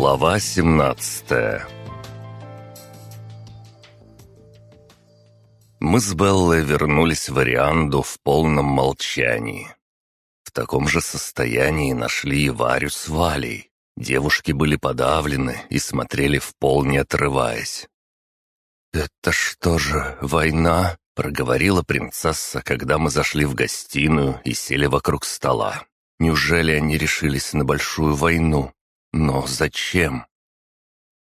Глава 17 Мы с Беллой вернулись в Арианду в полном молчании. В таком же состоянии нашли и Варю с Валей. Девушки были подавлены и смотрели в пол, не отрываясь. «Это что же, война?» — проговорила принцесса, когда мы зашли в гостиную и сели вокруг стола. «Неужели они решились на большую войну?» Но зачем?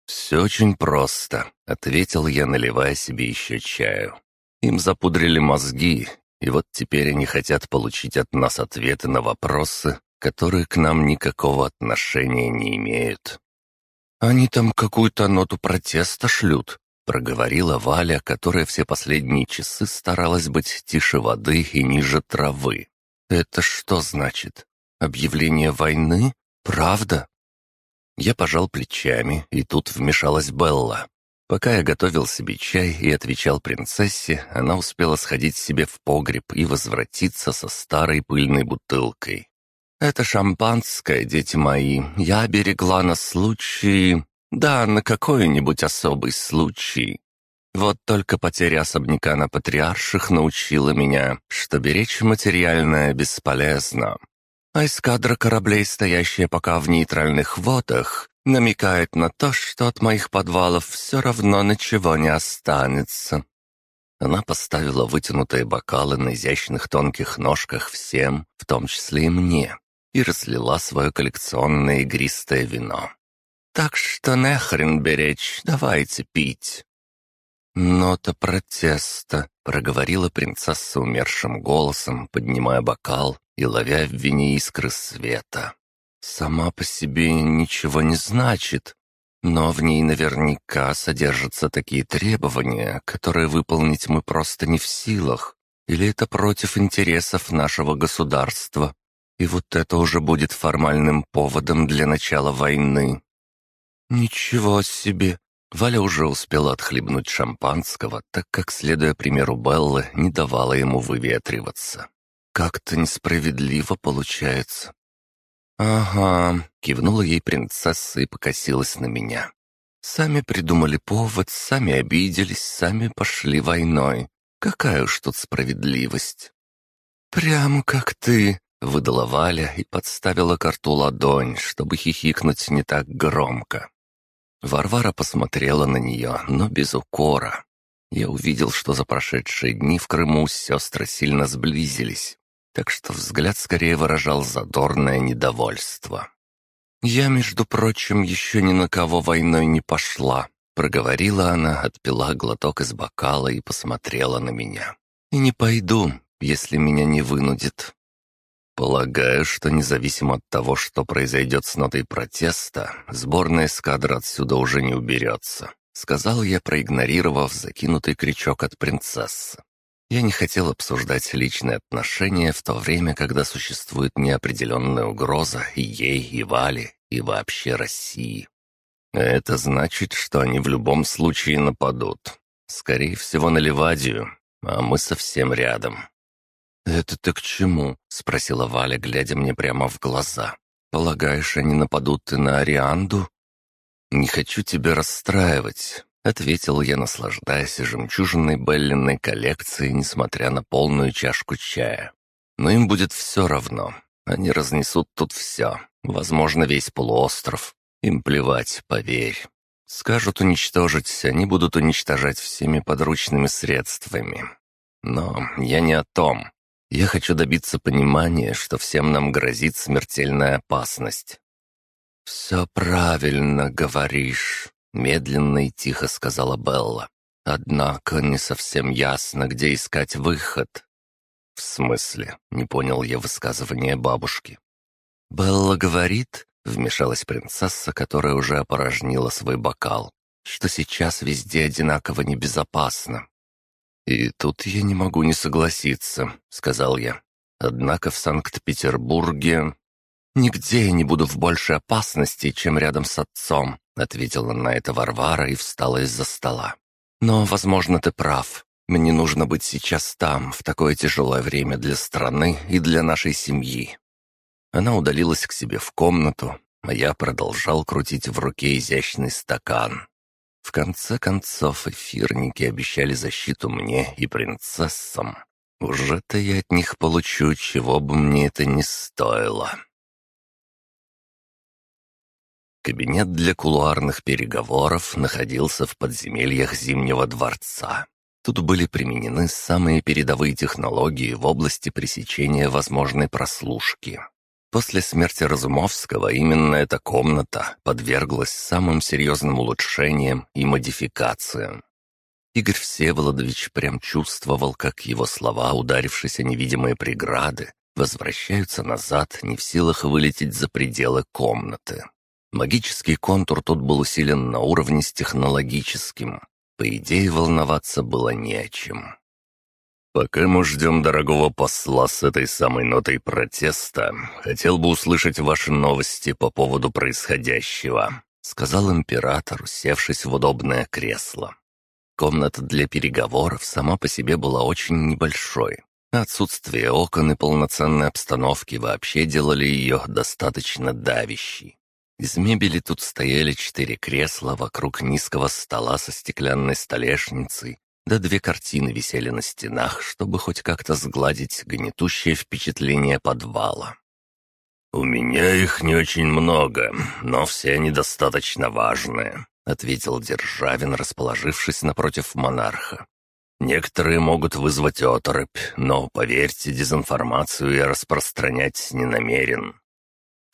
«Все очень просто», — ответил я, наливая себе еще чаю. «Им запудрили мозги, и вот теперь они хотят получить от нас ответы на вопросы, которые к нам никакого отношения не имеют». «Они там какую-то ноту протеста шлют», — проговорила Валя, которая все последние часы старалась быть тише воды и ниже травы. «Это что значит? Объявление войны? Правда?» Я пожал плечами, и тут вмешалась Белла. Пока я готовил себе чай и отвечал принцессе, она успела сходить себе в погреб и возвратиться со старой пыльной бутылкой. «Это шампанское, дети мои, я берегла на случай... Да, на какой-нибудь особый случай. Вот только потеря особняка на патриарших научила меня, что беречь материальное бесполезно а эскадра кораблей, стоящая пока в нейтральных водах, намекает на то, что от моих подвалов все равно ничего не останется. Она поставила вытянутые бокалы на изящных тонких ножках всем, в том числе и мне, и разлила свое коллекционное игристое вино. «Так что нехрен беречь, давайте пить». «Нота протеста», — проговорила принцесса умершим голосом, поднимая бокал и ловя в вине искры света. «Сама по себе ничего не значит, но в ней наверняка содержатся такие требования, которые выполнить мы просто не в силах, или это против интересов нашего государства. И вот это уже будет формальным поводом для начала войны». «Ничего себе!» Валя уже успела отхлебнуть шампанского, так как, следуя примеру Беллы, не давала ему выветриваться. Как-то несправедливо получается. «Ага», — кивнула ей принцесса и покосилась на меня. «Сами придумали повод, сами обиделись, сами пошли войной. Какая уж тут справедливость!» «Прям как ты», — выдала Валя и подставила карту ладонь, чтобы хихикнуть не так громко. Варвара посмотрела на нее, но без укора. Я увидел, что за прошедшие дни в Крыму сестры сильно сблизились так что взгляд скорее выражал задорное недовольство. «Я, между прочим, еще ни на кого войной не пошла», — проговорила она, отпила глоток из бокала и посмотрела на меня. «И не пойду, если меня не вынудит». Полагаю, что независимо от того, что произойдет с нотой протеста, сборная эскадра отсюда уже не уберется, сказал я, проигнорировав закинутый крючок от принцессы. Я не хотел обсуждать личные отношения в то время, когда существует неопределенная угроза и ей, и Вале, и вообще России. Это значит, что они в любом случае нападут. Скорее всего, на Ливадию, а мы совсем рядом. «Это ты к чему?» — спросила Валя, глядя мне прямо в глаза. «Полагаешь, они нападут и на Арианду?» «Не хочу тебя расстраивать. Ответил я, наслаждаясь жемчужиной Беллиной коллекцией, несмотря на полную чашку чая. Но им будет все равно. Они разнесут тут все. Возможно, весь полуостров. Им плевать, поверь. Скажут уничтожить, они будут уничтожать всеми подручными средствами. Но я не о том. Я хочу добиться понимания, что всем нам грозит смертельная опасность. «Все правильно говоришь», Медленно и тихо сказала Белла. Однако не совсем ясно, где искать выход. В смысле? Не понял я высказывания бабушки. Белла говорит, вмешалась принцесса, которая уже опорожнила свой бокал, что сейчас везде одинаково небезопасно. «И тут я не могу не согласиться», — сказал я. «Однако в Санкт-Петербурге нигде я не буду в большей опасности, чем рядом с отцом. Ответила на это Варвара и встала из-за стола. «Но, возможно, ты прав. Мне нужно быть сейчас там, в такое тяжелое время для страны и для нашей семьи». Она удалилась к себе в комнату, а я продолжал крутить в руке изящный стакан. В конце концов, эфирники обещали защиту мне и принцессам. Уже-то я от них получу, чего бы мне это ни стоило. Кабинет для кулуарных переговоров находился в подземельях Зимнего дворца. Тут были применены самые передовые технологии в области пресечения возможной прослушки. После смерти Разумовского именно эта комната подверглась самым серьезным улучшениям и модификациям. Игорь Всеволодович прям чувствовал, как его слова, ударившись о невидимые преграды, возвращаются назад, не в силах вылететь за пределы комнаты. Магический контур тут был усилен на уровне с технологическим. По идее, волноваться было не о чем. «Пока мы ждем дорогого посла с этой самой нотой протеста, хотел бы услышать ваши новости по поводу происходящего», — сказал император, усевшись в удобное кресло. Комната для переговоров сама по себе была очень небольшой. Отсутствие окон и полноценной обстановки вообще делали ее достаточно давящей. Из мебели тут стояли четыре кресла вокруг низкого стола со стеклянной столешницей, да две картины висели на стенах, чтобы хоть как-то сгладить гнетущее впечатление подвала. «У меня их не очень много, но все они достаточно важные», — ответил Державин, расположившись напротив монарха. «Некоторые могут вызвать оторопь, но, поверьте, дезинформацию я распространять не намерен.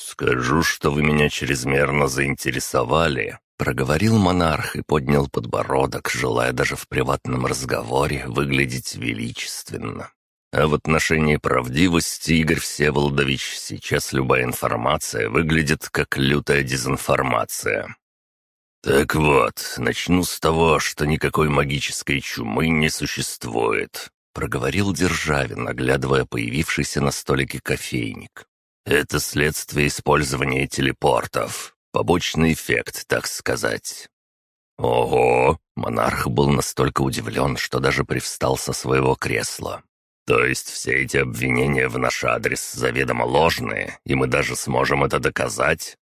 «Скажу, что вы меня чрезмерно заинтересовали», — проговорил монарх и поднял подбородок, желая даже в приватном разговоре выглядеть величественно. А в отношении правдивости, Игорь Всеволодович, сейчас любая информация выглядит как лютая дезинформация. «Так вот, начну с того, что никакой магической чумы не существует», — проговорил Державин, оглядывая появившийся на столике кофейник. Это следствие использования телепортов. Побочный эффект, так сказать. Ого! Монарх был настолько удивлен, что даже привстал со своего кресла. То есть все эти обвинения в наш адрес заведомо ложные, и мы даже сможем это доказать?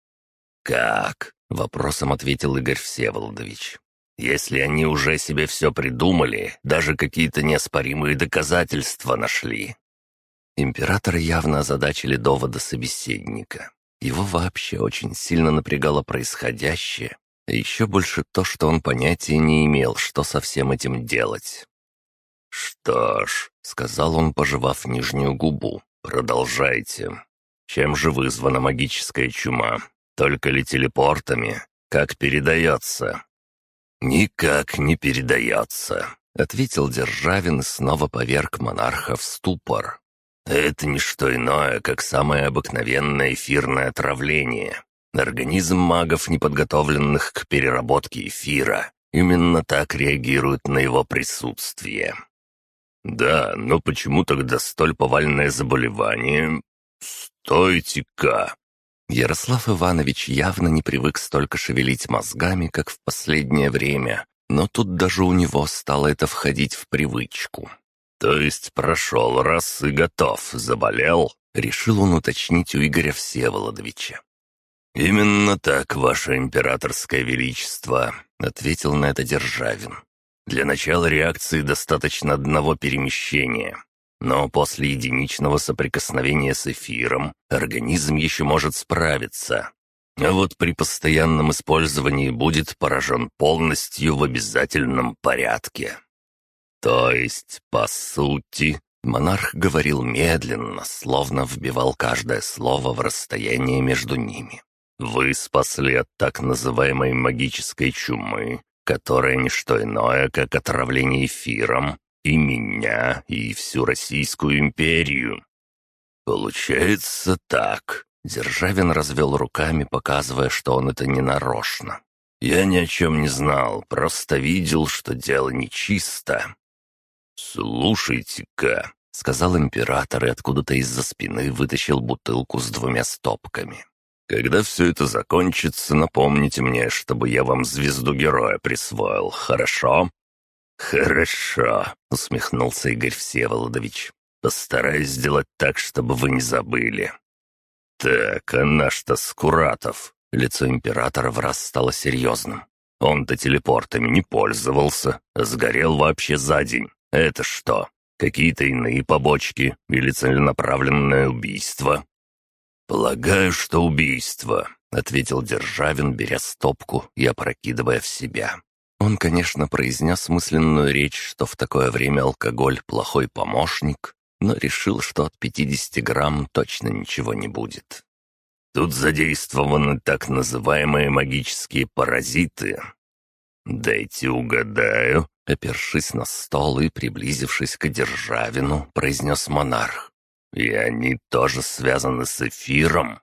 Как? Вопросом ответил Игорь Всеволодович. Если они уже себе все придумали, даже какие-то неоспоримые доказательства нашли, Императора явно озадачили доводы собеседника. Его вообще очень сильно напрягало происходящее, а еще больше то, что он понятия не имел, что со всем этим делать. «Что ж», — сказал он, пожевав нижнюю губу, — «продолжайте. Чем же вызвана магическая чума? Только ли телепортами? Как передается?» «Никак не передается», — ответил Державин и снова поверг монарха в ступор. Это не что иное, как самое обыкновенное эфирное отравление. Организм магов, неподготовленных к переработке эфира, именно так реагирует на его присутствие. Да, но почему тогда столь повальное заболевание? Стойте-ка! Ярослав Иванович явно не привык столько шевелить мозгами, как в последнее время, но тут даже у него стало это входить в привычку. «То есть прошел раз и готов, заболел?» — решил он уточнить у Игоря Всеволодовича. «Именно так, ваше императорское величество», — ответил на это Державин. «Для начала реакции достаточно одного перемещения, но после единичного соприкосновения с эфиром организм еще может справиться. А вот при постоянном использовании будет поражен полностью в обязательном порядке. То есть, по сути, монарх говорил медленно, словно вбивал каждое слово в расстояние между ними. Вы спасли от так называемой магической чумы, которая не что иное, как отравление эфиром, и меня, и всю Российскую империю. Получается так. Державин развел руками, показывая, что он это не нарочно. Я ни о чем не знал, просто видел, что дело нечисто, «Слушайте-ка», — сказал император и откуда-то из-за спины вытащил бутылку с двумя стопками. «Когда все это закончится, напомните мне, чтобы я вам звезду героя присвоил, хорошо?» «Хорошо», — усмехнулся Игорь Всеволодович. «Постараюсь сделать так, чтобы вы не забыли». «Так, а наш-то Скуратов, Лицо императора в раз стало серьезным. Он-то телепортами не пользовался, а сгорел вообще за день. Это что, какие-то иные побочки или целенаправленное убийство?» «Полагаю, что убийство», — ответил Державин, беря стопку и опрокидывая в себя. Он, конечно, произнес мысленную речь, что в такое время алкоголь — плохой помощник, но решил, что от 50 грамм точно ничего не будет. Тут задействованы так называемые магические паразиты. «Дайте угадаю», — опершись на стол и приблизившись к Державину, произнес монарх. «И они тоже связаны с эфиром?»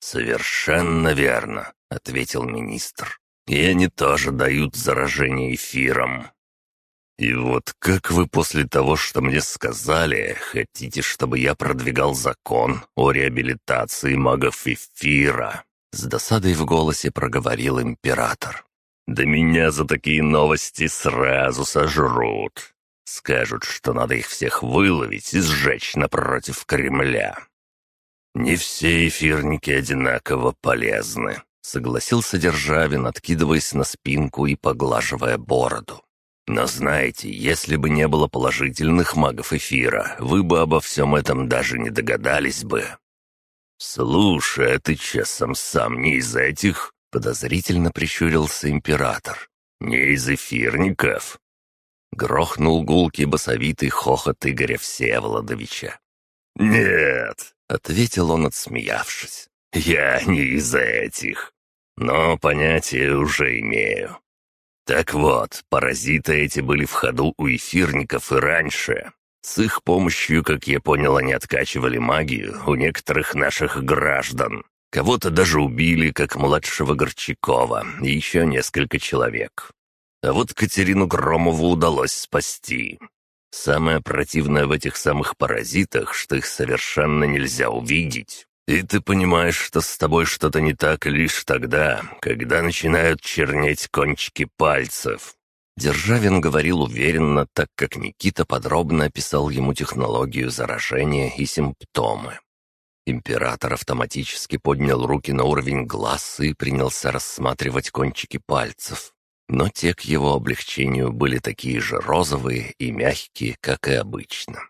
«Совершенно верно», — ответил министр. «И они тоже дают заражение эфиром. И вот как вы после того, что мне сказали, хотите, чтобы я продвигал закон о реабилитации магов эфира?» С досадой в голосе проговорил император. «Да меня за такие новости сразу сожрут. Скажут, что надо их всех выловить и сжечь напротив Кремля». «Не все эфирники одинаково полезны», — согласился Державин, откидываясь на спинку и поглаживая бороду. Но знаете, если бы не было положительных магов эфира, вы бы обо всем этом даже не догадались бы. «Слушай, а ты часом сам не из этих?» — подозрительно прищурился император. «Не из эфирников?» Грохнул гулкий басовитый хохот Игоря Всеволодовича. «Нет», — ответил он, отсмеявшись, — «я не из этих, но понятие уже имею. Так вот, паразиты эти были в ходу у эфирников и раньше. С их помощью, как я понял, они откачивали магию у некоторых наших граждан. Кого-то даже убили, как младшего Горчакова, и еще несколько человек. А вот Катерину Громову удалось спасти. Самое противное в этих самых паразитах, что их совершенно нельзя увидеть. И ты понимаешь, что с тобой что-то не так лишь тогда, когда начинают чернеть кончики пальцев». Державин говорил уверенно, так как Никита подробно описал ему технологию заражения и симптомы. Император автоматически поднял руки на уровень глаз и принялся рассматривать кончики пальцев. Но те к его облегчению были такие же розовые и мягкие, как и обычно.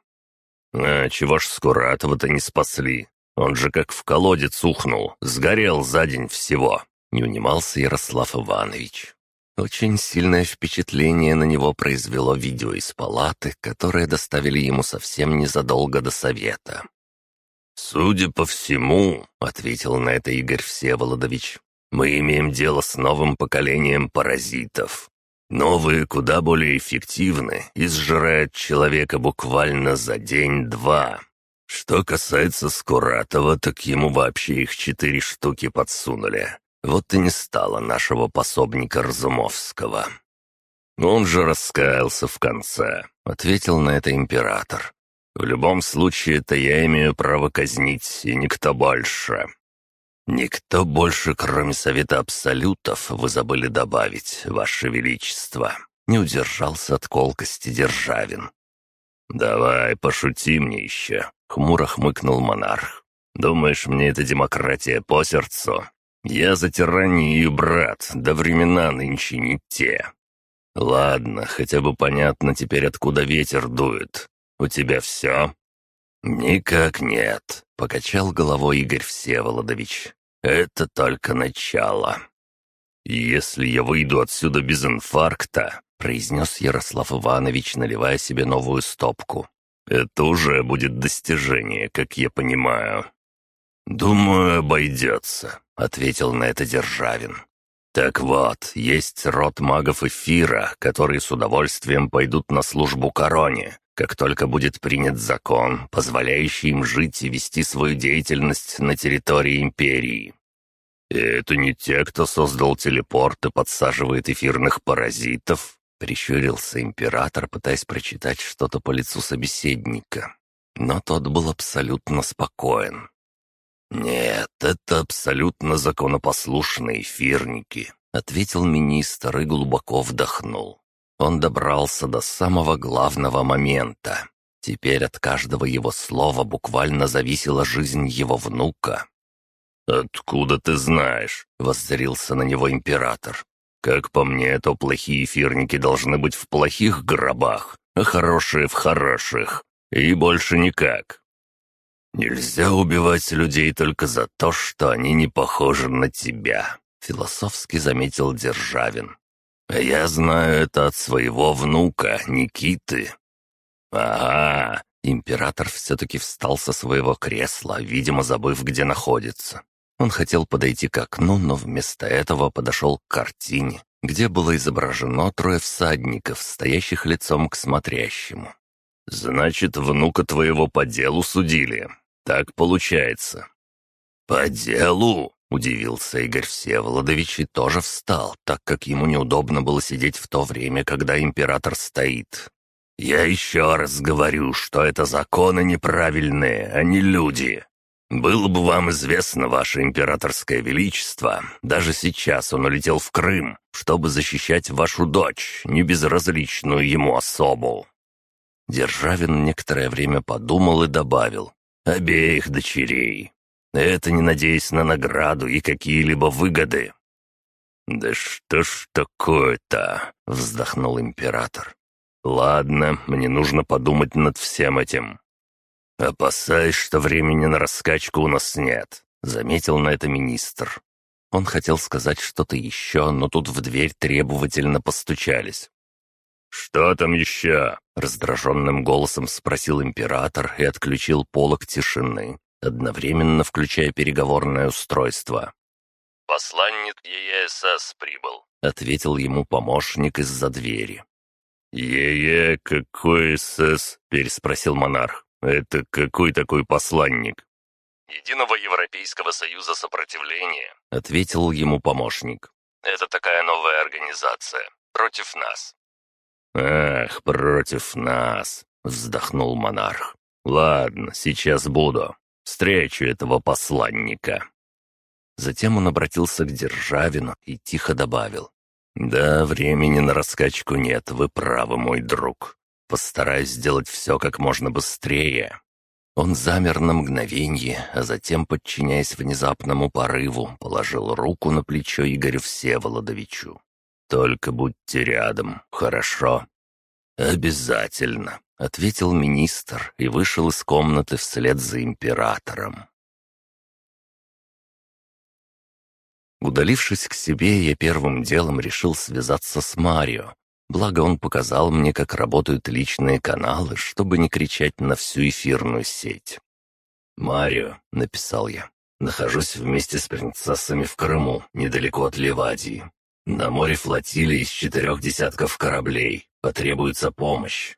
«А чего ж Скуратова-то не спасли?» Он же как в колодец ухнул, сгорел за день всего», — не унимался Ярослав Иванович. Очень сильное впечатление на него произвело видео из палаты, которое доставили ему совсем незадолго до совета. «Судя по всему», — ответил на это Игорь Всеволодович, «мы имеем дело с новым поколением паразитов. Новые куда более эффективны и сжирают человека буквально за день-два. Что касается Скуратова, так ему вообще их четыре штуки подсунули. Вот и не стало нашего пособника Разумовского. Он же раскаялся в конце, ответил на это император. В любом случае, это я имею право казнить, и никто больше. Никто больше, кроме Совета Абсолютов, вы забыли добавить, Ваше Величество. Не удержался от колкости Державин. «Давай, пошути мне еще», — хмуро хмыкнул монарх. «Думаешь, мне эта демократия по сердцу? Я за тиранию, брат, да времена нынче не те. Ладно, хотя бы понятно теперь, откуда ветер дует. У тебя все?» «Никак нет», — покачал головой Игорь Всеволодович. «Это только начало. Если я выйду отсюда без инфаркта, произнес Ярослав Иванович, наливая себе новую стопку. «Это уже будет достижение, как я понимаю». «Думаю, обойдется», — ответил на это Державин. «Так вот, есть род магов эфира, которые с удовольствием пойдут на службу короне, как только будет принят закон, позволяющий им жить и вести свою деятельность на территории империи. И это не те, кто создал телепорт и подсаживает эфирных паразитов?» Прищурился император, пытаясь прочитать что-то по лицу собеседника. Но тот был абсолютно спокоен. «Нет, это абсолютно законопослушные эфирники», — ответил министр и глубоко вдохнул. Он добрался до самого главного момента. Теперь от каждого его слова буквально зависела жизнь его внука. «Откуда ты знаешь?» — воззрился на него император. «Как по мне, то плохие эфирники должны быть в плохих гробах, а хорошие в хороших. И больше никак. Нельзя убивать людей только за то, что они не похожи на тебя», — философски заметил Державин. «А я знаю это от своего внука, Никиты». «Ага», — император все-таки встал со своего кресла, видимо, забыв, где находится. Он хотел подойти к окну, но вместо этого подошел к картине, где было изображено трое всадников, стоящих лицом к смотрящему. «Значит, внука твоего по делу судили. Так получается». «По делу?» — удивился Игорь Всеволодович и тоже встал, так как ему неудобно было сидеть в то время, когда император стоит. «Я еще раз говорю, что это законы неправильные, а не люди. «Было бы вам известно, ваше императорское величество, даже сейчас он улетел в Крым, чтобы защищать вашу дочь, небезразличную ему особу». Державин некоторое время подумал и добавил «обеих дочерей. Это не надеясь на награду и какие-либо выгоды». «Да что ж такое-то?» — вздохнул император. «Ладно, мне нужно подумать над всем этим. «Опасаюсь, что времени на раскачку у нас нет», — заметил на это министр. Он хотел сказать что-то еще, но тут в дверь требовательно постучались. «Что там еще?» — раздраженным голосом спросил император и отключил полок тишины, одновременно включая переговорное устройство. «Посланник ЕЕСС прибыл», — ответил ему помощник из-за двери. «Е-е, какой СС?» — переспросил монарх. «Это какой такой посланник?» «Единого Европейского Союза Сопротивления», — ответил ему помощник. «Это такая новая организация. Против нас». «Ах, против нас!» — вздохнул монарх. «Ладно, сейчас буду. Встречу этого посланника». Затем он обратился к Державину и тихо добавил. «Да, времени на раскачку нет, вы правы, мой друг. Постараюсь сделать все как можно быстрее». Он замер на мгновенье, а затем, подчиняясь внезапному порыву, положил руку на плечо Игорю Всеволодовичу. «Только будьте рядом, хорошо?» «Обязательно», — ответил министр и вышел из комнаты вслед за императором. Удалившись к себе, я первым делом решил связаться с Марио, Благо он показал мне, как работают личные каналы, чтобы не кричать на всю эфирную сеть. «Марио», — написал я, — «нахожусь вместе с принцессами в Крыму, недалеко от Ливадии. На море флотилия из четырех десятков кораблей. Потребуется помощь».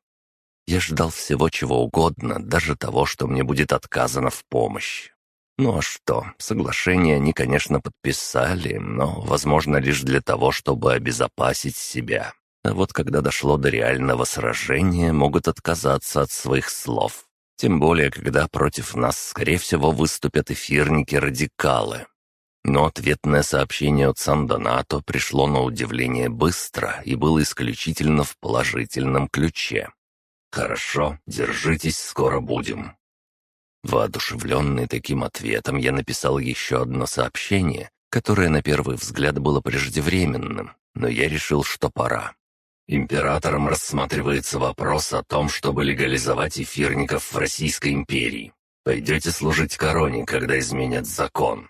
Я ждал всего чего угодно, даже того, что мне будет отказано в помощи. Ну а что, соглашение они, конечно, подписали, но, возможно, лишь для того, чтобы обезопасить себя. А вот когда дошло до реального сражения, могут отказаться от своих слов. Тем более, когда против нас, скорее всего, выступят эфирники-радикалы. Но ответное сообщение от Сан-Донато пришло на удивление быстро и было исключительно в положительном ключе. «Хорошо, держитесь, скоро будем». Воодушевленный таким ответом, я написал еще одно сообщение, которое на первый взгляд было преждевременным, но я решил, что пора. Императором рассматривается вопрос о том, чтобы легализовать эфирников в Российской империи. Пойдете служить короне, когда изменят закон».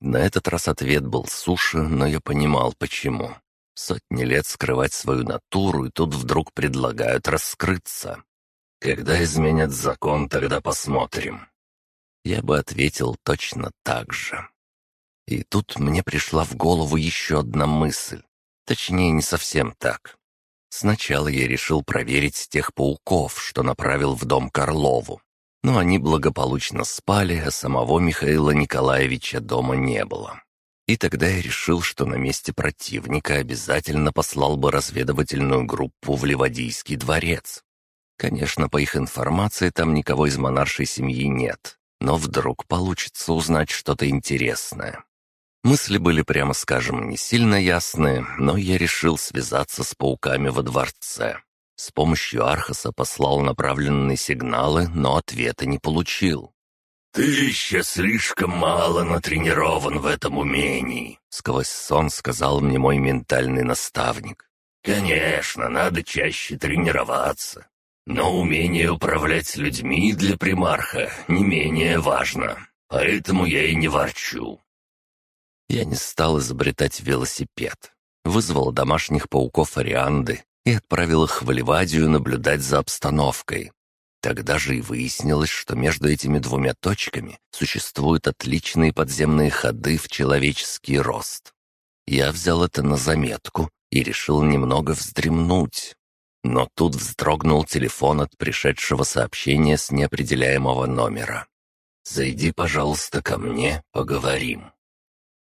На этот раз ответ был суше, но я понимал, почему. Сотни лет скрывать свою натуру, и тут вдруг предлагают раскрыться. «Когда изменят закон, тогда посмотрим». Я бы ответил точно так же. И тут мне пришла в голову еще одна мысль. Точнее, не совсем так. Сначала я решил проверить тех пауков, что направил в дом Карлову. Но они благополучно спали, а самого Михаила Николаевича дома не было. И тогда я решил, что на месте противника обязательно послал бы разведывательную группу в Ливадийский дворец. Конечно, по их информации там никого из монаршей семьи нет, но вдруг получится узнать что-то интересное. Мысли были, прямо скажем, не сильно ясные, но я решил связаться с пауками во дворце. С помощью Архаса послал направленные сигналы, но ответа не получил. «Ты еще слишком мало натренирован в этом умении», — сквозь сон сказал мне мой ментальный наставник. «Конечно, надо чаще тренироваться. Но умение управлять людьми для примарха не менее важно, поэтому я и не ворчу». Я не стал изобретать велосипед. Вызвал домашних пауков Арианды и отправил их в Ливадию наблюдать за обстановкой. Тогда же и выяснилось, что между этими двумя точками существуют отличные подземные ходы в человеческий рост. Я взял это на заметку и решил немного вздремнуть. Но тут вздрогнул телефон от пришедшего сообщения с неопределяемого номера. «Зайди, пожалуйста, ко мне, поговорим».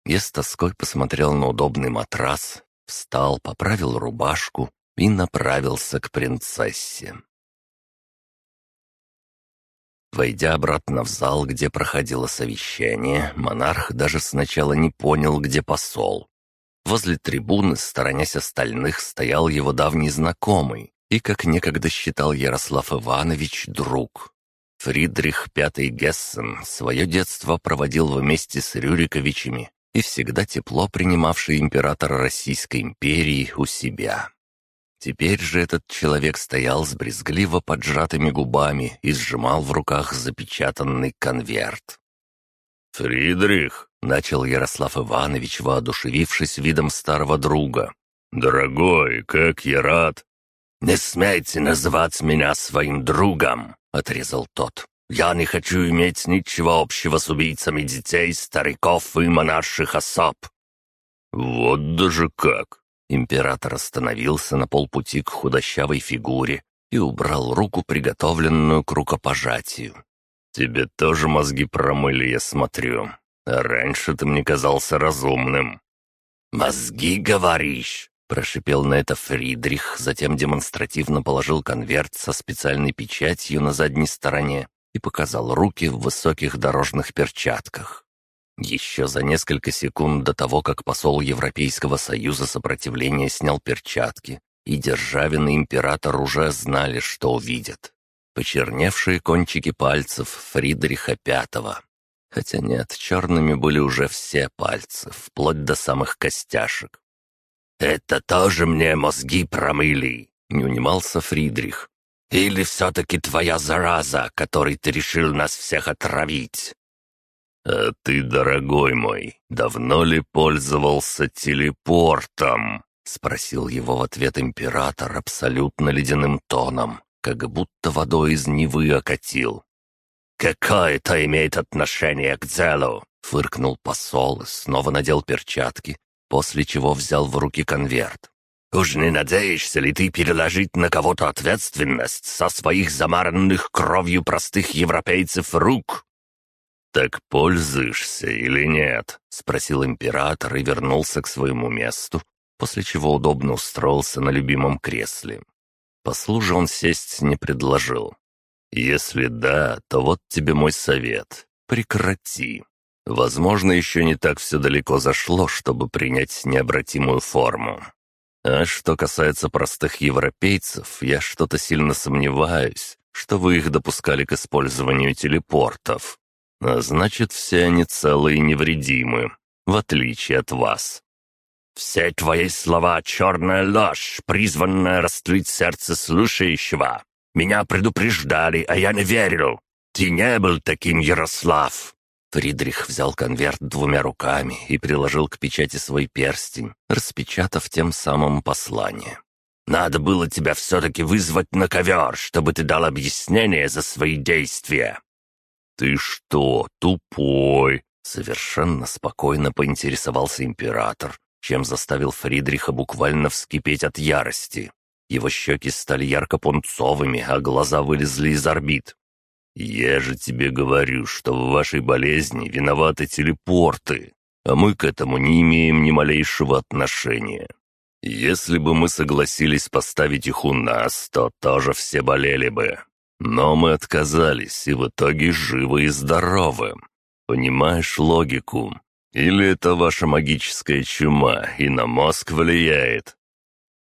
Я с тоской посмотрел на удобный матрас, встал, поправил рубашку и направился к принцессе. Войдя обратно в зал, где проходило совещание, монарх даже сначала не понял, где посол. Возле трибуны, сторонясь остальных, стоял его давний знакомый и, как некогда считал Ярослав Иванович, друг. Фридрих V Гессен свое детство проводил вместе с Рюриковичами и всегда тепло принимавший императора Российской империи у себя. Теперь же этот человек стоял с брезгливо поджатыми губами и сжимал в руках запечатанный конверт. «Фридрих», — начал Ярослав Иванович, воодушевившись видом старого друга. «Дорогой, как я рад!» «Не смейте называть меня своим другом», — отрезал тот. «Я не хочу иметь ничего общего с убийцами детей, стариков и монарших особ». «Вот даже как!» Император остановился на полпути к худощавой фигуре и убрал руку, приготовленную к рукопожатию. «Тебе тоже мозги промыли, я смотрю. А раньше ты мне казался разумным». «Мозги, говоришь?» — прошипел на это Фридрих, затем демонстративно положил конверт со специальной печатью на задней стороне и показал руки в высоких дорожных перчатках. Еще за несколько секунд до того, как посол Европейского Союза сопротивления снял перчатки, и Державин и Император уже знали, что увидят. Почерневшие кончики пальцев Фридриха Пятого. Хотя нет, черными были уже все пальцы, вплоть до самых костяшек. «Это тоже мне мозги промыли», — не унимался Фридрих. «Или все-таки твоя зараза, которой ты решил нас всех отравить?» «А ты, дорогой мой, давно ли пользовался телепортом?» — спросил его в ответ император абсолютно ледяным тоном, как будто водой из Невы окатил. «Какое это имеет отношение к делу?» — фыркнул посол и снова надел перчатки, после чего взял в руки конверт. «Уж не надеешься ли ты переложить на кого-то ответственность со своих замаранных кровью простых европейцев рук?» «Так пользуешься или нет?» — спросил император и вернулся к своему месту, после чего удобно устроился на любимом кресле. Послу же он сесть не предложил. «Если да, то вот тебе мой совет. Прекрати. Возможно, еще не так все далеко зашло, чтобы принять необратимую форму. А что касается простых европейцев, я что-то сильно сомневаюсь, что вы их допускали к использованию телепортов. А значит, все они целы и невредимы, в отличие от вас. «Все твои слова — черная ложь, призванная растлить сердце слушающего. Меня предупреждали, а я не верил. Ты не был таким, Ярослав!» Фридрих взял конверт двумя руками и приложил к печати свой перстень, распечатав тем самым послание. «Надо было тебя все-таки вызвать на ковер, чтобы ты дал объяснение за свои действия. «Ты что, тупой?» Совершенно спокойно поинтересовался император, чем заставил Фридриха буквально вскипеть от ярости. Его щеки стали ярко-пунцовыми, а глаза вылезли из орбит. «Я же тебе говорю, что в вашей болезни виноваты телепорты, а мы к этому не имеем ни малейшего отношения. Если бы мы согласились поставить их у нас, то тоже все болели бы. Но мы отказались и в итоге живы и здоровы. Понимаешь логику? Или это ваша магическая чума и на мозг влияет?»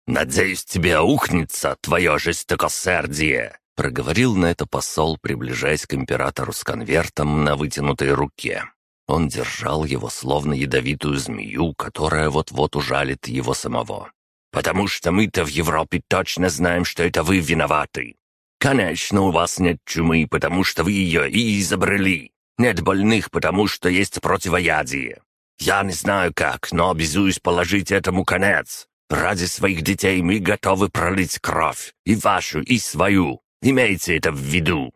«Надеюсь, тебе ухнется твое жестокосердие!» — Проговорил на это посол, приближаясь к императору с конвертом на вытянутой руке. Он держал его словно ядовитую змею, которая вот-вот ужалит его самого. «Потому что мы-то в Европе точно знаем, что это вы виноваты. Конечно, у вас нет чумы, потому что вы ее и изобрели. Нет больных, потому что есть противоядие. Я не знаю как, но обязуюсь положить этому конец. Ради своих детей мы готовы пролить кровь, и вашу, и свою. Имейте это в виду!»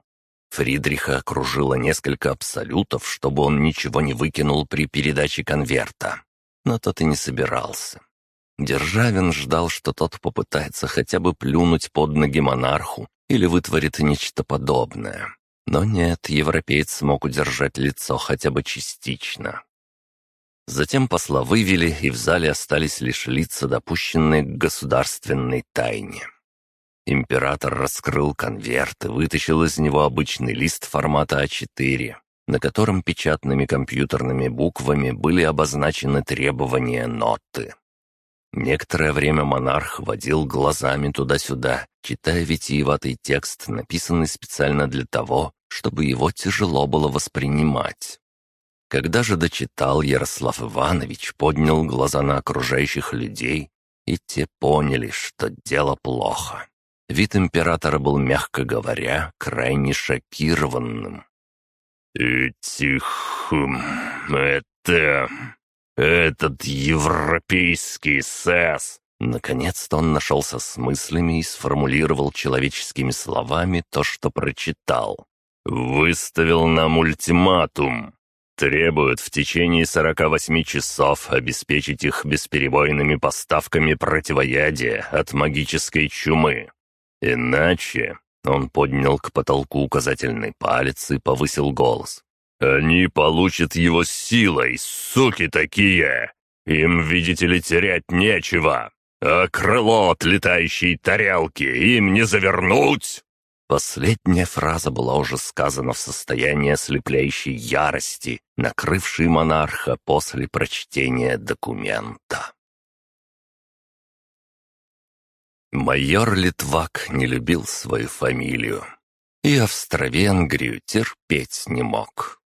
Фридриха окружило несколько абсолютов, чтобы он ничего не выкинул при передаче конверта. Но тот и не собирался. Державин ждал, что тот попытается хотя бы плюнуть под ноги монарху или вытворит нечто подобное. Но нет, европеец смог удержать лицо хотя бы частично. Затем посла вывели, и в зале остались лишь лица, допущенные к государственной тайне. Император раскрыл конверт и вытащил из него обычный лист формата А4, на котором печатными компьютерными буквами были обозначены требования ноты. Некоторое время монарх водил глазами туда-сюда, читая витиеватый текст, написанный специально для того, чтобы его тяжело было воспринимать. Когда же дочитал, Ярослав Иванович поднял глаза на окружающих людей, и те поняли, что дело плохо. Вид императора был, мягко говоря, крайне шокированным. «Этих... это... этот европейский СЭС...» Наконец-то он нашелся с мыслями и сформулировал человеческими словами то, что прочитал. «Выставил нам ультиматум. Требует в течение 48 часов обеспечить их бесперебойными поставками противоядия от магической чумы. Иначе он поднял к потолку указательный палец и повысил голос. «Они получат его силой, суки такие! Им, видите ли, терять нечего, а крыло от летающей тарелки им не завернуть!» Последняя фраза была уже сказана в состоянии ослепляющей ярости, накрывшей монарха после прочтения документа. Майор Литвак не любил свою фамилию. И Австро-Венгрию терпеть не мог.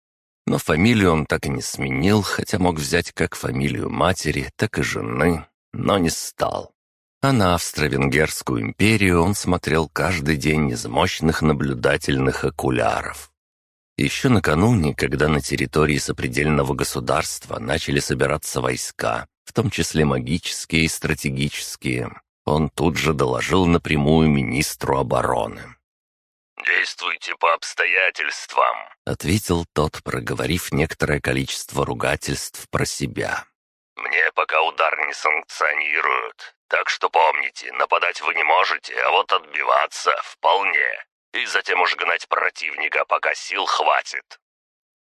Но фамилию он так и не сменил, хотя мог взять как фамилию матери, так и жены, но не стал. А на Австро-Венгерскую империю он смотрел каждый день из мощных наблюдательных окуляров. Еще накануне, когда на территории сопредельного государства начали собираться войска, в том числе магические и стратегические, он тут же доложил напрямую министру обороны. «Действуйте по обстоятельствам», — ответил тот, проговорив некоторое количество ругательств про себя. «Мне пока удар не санкционируют, так что помните, нападать вы не можете, а вот отбиваться вполне. И затем уж гнать противника, пока сил хватит.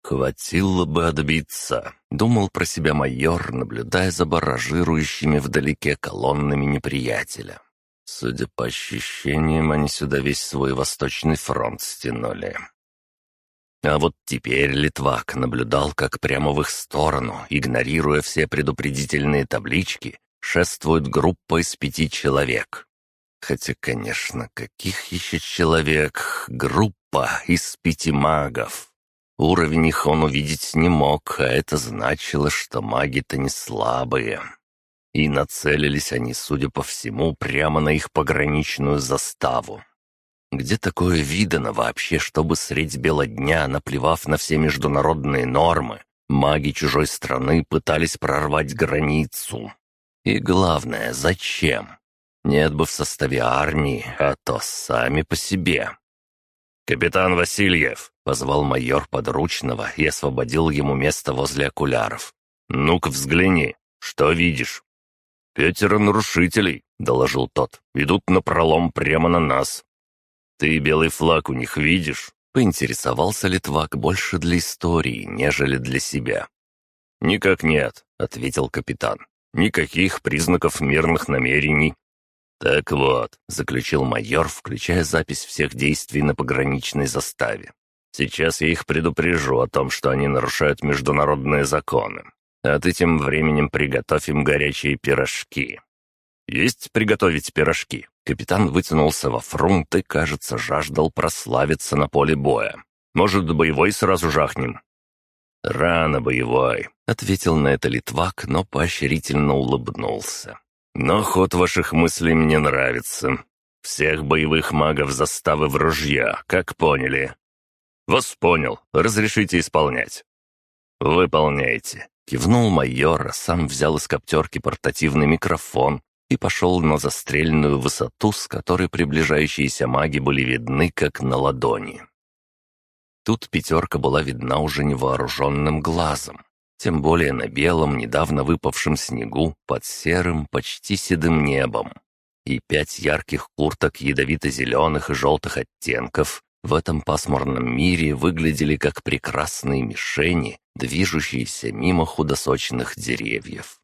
«Хватило бы отбиться», — думал про себя майор, наблюдая за баражирующими вдалеке колоннами неприятеля. Судя по ощущениям, они сюда весь свой восточный фронт стянули. А вот теперь Литвак наблюдал, как прямо в их сторону, игнорируя все предупредительные таблички, шествует группа из пяти человек. Хотя, конечно, каких еще человек? Группа из пяти магов. Уровень их он увидеть не мог, а это значило, что маги-то не слабые. И нацелились они, судя по всему, прямо на их пограничную заставу. Где такое видано вообще, чтобы средь бела дня, наплевав на все международные нормы, маги чужой страны пытались прорвать границу? И главное, зачем? Нет бы в составе армии, а то сами по себе. «Капитан Васильев!» — позвал майор подручного и освободил ему место возле окуляров. «Ну-ка взгляни, что видишь?» «Пятеро нарушителей», — доложил тот. «Идут на пролом прямо на нас». «Ты белый флаг у них видишь?» — поинтересовался Литвак больше для истории, нежели для себя. «Никак нет», — ответил капитан. «Никаких признаков мирных намерений. «Так вот», — заключил майор, включая запись всех действий на пограничной заставе. «Сейчас я их предупрежу о том, что они нарушают международные законы. А ты тем временем приготовь им горячие пирожки». Есть приготовить пирожки?» Капитан вытянулся во фрунт и, кажется, жаждал прославиться на поле боя. «Может, боевой сразу жахнем?» «Рано боевой», — ответил на это Литвак, но поощрительно улыбнулся. «Но ход ваших мыслей мне нравится. Всех боевых магов заставы в ружья, как поняли?» «Вас понял. Разрешите исполнять». «Выполняйте», — кивнул майор, а сам взял из коптерки портативный микрофон и пошел на застрельную высоту, с которой приближающиеся маги были видны, как на ладони. Тут пятерка была видна уже невооруженным глазом, тем более на белом, недавно выпавшем снегу, под серым, почти седым небом. И пять ярких курток ядовито-зеленых и желтых оттенков в этом пасмурном мире выглядели как прекрасные мишени, движущиеся мимо худосочных деревьев.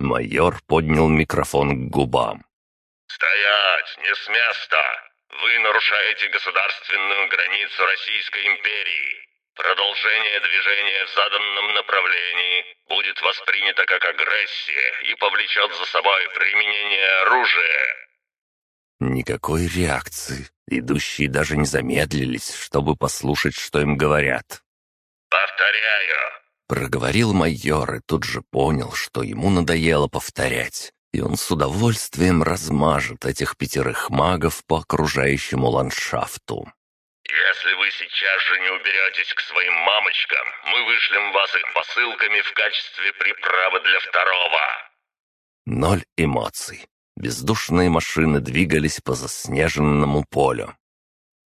Майор поднял микрофон к губам. «Стоять! Не с места! Вы нарушаете государственную границу Российской империи. Продолжение движения в заданном направлении будет воспринято как агрессия и повлечет за собой применение оружия». Никакой реакции. Идущие даже не замедлились, чтобы послушать, что им говорят. «Повторяю, Проговорил майор и тут же понял, что ему надоело повторять, и он с удовольствием размажет этих пятерых магов по окружающему ландшафту. «Если вы сейчас же не уберетесь к своим мамочкам, мы вышлем вас их посылками в качестве приправы для второго». Ноль эмоций. Бездушные машины двигались по заснеженному полю.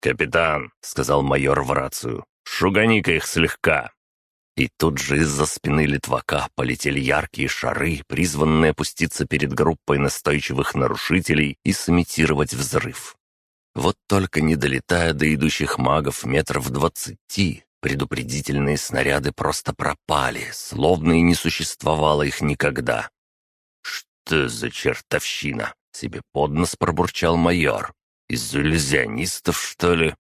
«Капитан», — сказал майор в рацию, — «шугани-ка их слегка». И тут же из-за спины Литвака полетели яркие шары, призванные опуститься перед группой настойчивых нарушителей и сымитировать взрыв. Вот только не долетая до идущих магов метров двадцати, предупредительные снаряды просто пропали, словно и не существовало их никогда. «Что за чертовщина?» — себе под нос пробурчал майор. «Из иллюзионистов, что ли?»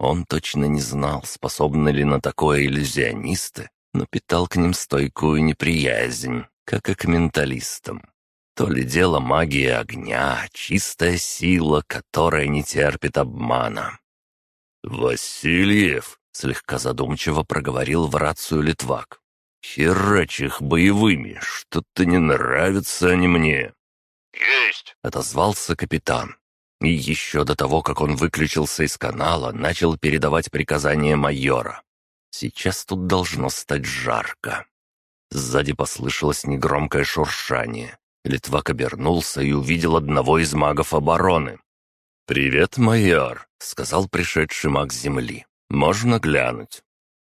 Он точно не знал, способны ли на такое иллюзионисты, но питал к ним стойкую неприязнь, как и к менталистам. То ли дело магия огня, чистая сила, которая не терпит обмана. «Васильев!» — слегка задумчиво проговорил в рацию Литвак. «Херач их боевыми, что-то не нравятся они мне». «Есть!» — отозвался капитан. И еще до того, как он выключился из канала, начал передавать приказания майора. Сейчас тут должно стать жарко. Сзади послышалось негромкое шуршание. Литвак обернулся и увидел одного из магов обороны. «Привет, майор», — сказал пришедший маг земли. «Можно глянуть?»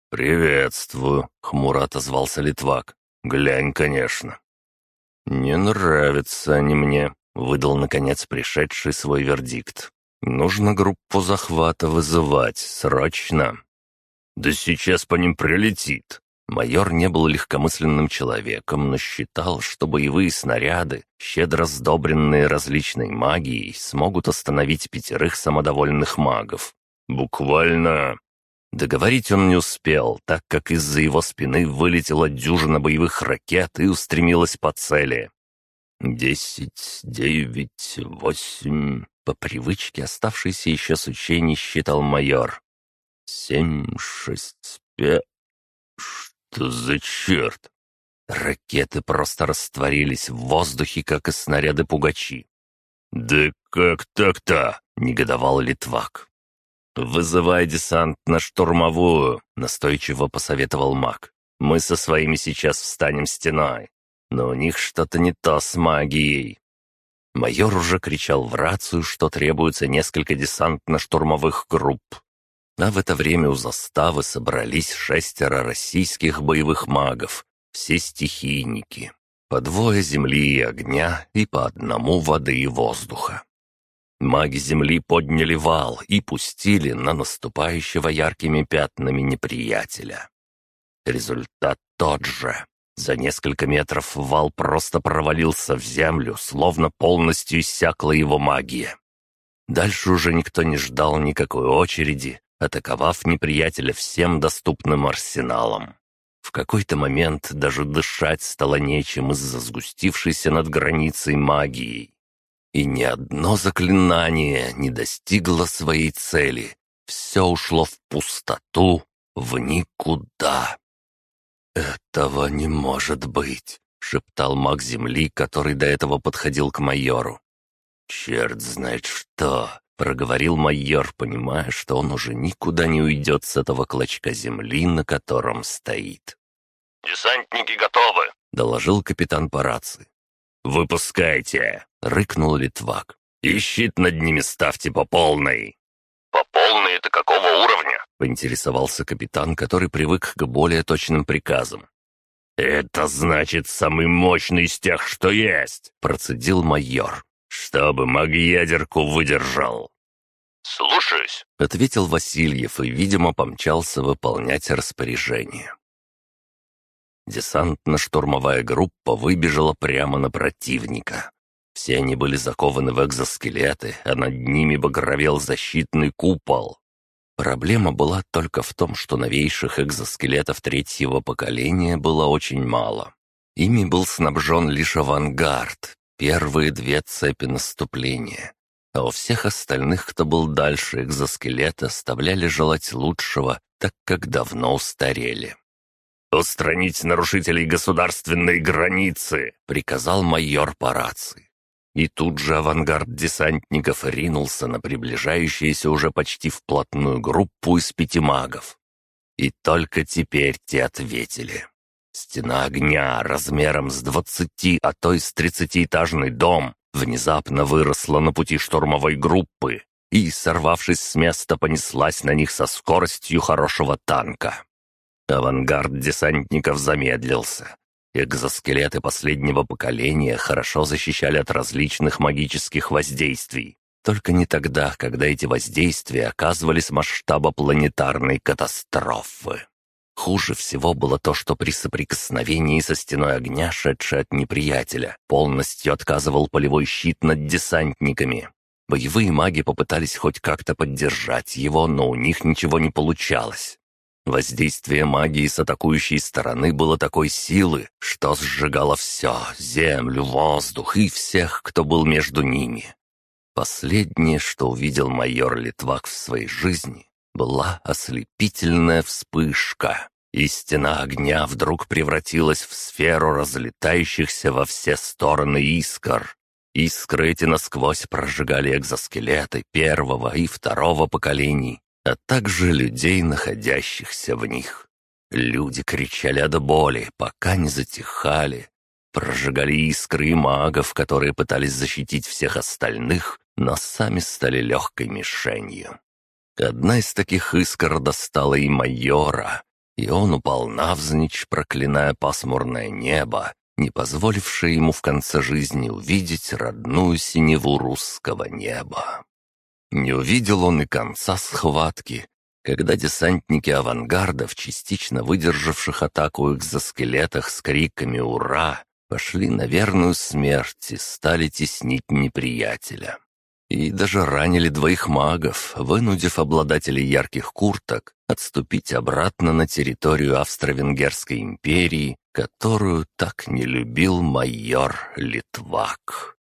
«Приветствую», — хмуро отозвался Литвак. «Глянь, конечно». «Не нравятся они мне», — выдал, наконец, пришедший свой вердикт. «Нужно группу захвата вызывать, срочно». «Да сейчас по ним прилетит!» Майор не был легкомысленным человеком, но считал, что боевые снаряды, щедро сдобренные различной магией, смогут остановить пятерых самодовольных магов. Буквально... Договорить он не успел, так как из-за его спины вылетела дюжина боевых ракет и устремилась по цели. «Десять, девять, восемь...» По привычке, оставшийся еще с учений, считал майор. Семь, шесть, пять... Что за черт? Ракеты просто растворились в воздухе, как и снаряды пугачи. «Да как так-то?» — негодовал Литвак. «Вызывай десант на штурмовую», — настойчиво посоветовал маг. «Мы со своими сейчас встанем стеной, но у них что-то не то с магией». Майор уже кричал в рацию, что требуется несколько десантно-штурмовых групп, а в это время у заставы собрались шестеро российских боевых магов, все стихийники, по двое земли и огня и по одному воды и воздуха. Маги земли подняли вал и пустили на наступающего яркими пятнами неприятеля. Результат тот же. За несколько метров вал просто провалился в землю, словно полностью иссякла его магия. Дальше уже никто не ждал никакой очереди, атаковав неприятеля всем доступным арсеналом. В какой-то момент даже дышать стало нечем из-за сгустившейся над границей магией. и ни одно заклинание не достигло своей цели. Все ушло в пустоту, в никуда. «Этого не может быть», — шептал маг Земли, который до этого подходил к майору. «Черт знает что!» — проговорил майор, понимая, что он уже никуда не уйдет с этого клочка земли, на котором стоит. «Десантники готовы!» — доложил капитан по рации. «Выпускайте!» — рыкнул Литвак. «И щит над ними ставьте по полной!» «По полной это уровня?» — поинтересовался капитан, который привык к более точным приказам. «Это значит самый мощный из тех, что есть!» — процедил майор. «Чтобы магиядерку выдержал!» «Слушаюсь!» — ответил Васильев и, видимо, помчался выполнять распоряжение. Десантно-штурмовая группа выбежала прямо на противника. Все они были закованы в экзоскелеты, а над ними багровел защитный купол. Проблема была только в том, что новейших экзоскелетов третьего поколения было очень мало. Ими был снабжен лишь авангард, первые две цепи наступления. А у всех остальных, кто был дальше экзоскелета, оставляли желать лучшего, так как давно устарели. «Устранить нарушителей государственной границы!» — приказал майор по рации. И тут же авангард десантников ринулся на приближающуюся уже почти вплотную группу из пяти магов. И только теперь те ответили. Стена огня размером с двадцати, а то и с тридцатиэтажный дом внезапно выросла на пути штурмовой группы и, сорвавшись с места, понеслась на них со скоростью хорошего танка. Авангард десантников замедлился. Экзоскелеты последнего поколения хорошо защищали от различных магических воздействий. Только не тогда, когда эти воздействия оказывались масштаба планетарной катастрофы. Хуже всего было то, что при соприкосновении со стеной огня, шедшей от неприятеля, полностью отказывал полевой щит над десантниками. Боевые маги попытались хоть как-то поддержать его, но у них ничего не получалось. Воздействие магии с атакующей стороны было такой силы, что сжигало все — землю, воздух и всех, кто был между ними. Последнее, что увидел майор Литвак в своей жизни, была ослепительная вспышка, и стена огня вдруг превратилась в сферу разлетающихся во все стороны искр. Искры эти насквозь прожигали экзоскелеты первого и второго поколений, а также людей, находящихся в них. Люди кричали от боли, пока не затихали, прожигали искры и магов, которые пытались защитить всех остальных, но сами стали легкой мишенью. Одна из таких искр достала и майора, и он упал навзничь, проклиная пасмурное небо, не позволившее ему в конце жизни увидеть родную синеву русского неба. Не увидел он и конца схватки, когда десантники авангардов, частично выдержавших атаку экзоскелетах с криками «Ура!», пошли на верную смерть и стали теснить неприятеля. И даже ранили двоих магов, вынудив обладателей ярких курток отступить обратно на территорию Австро-Венгерской империи, которую так не любил майор Литвак.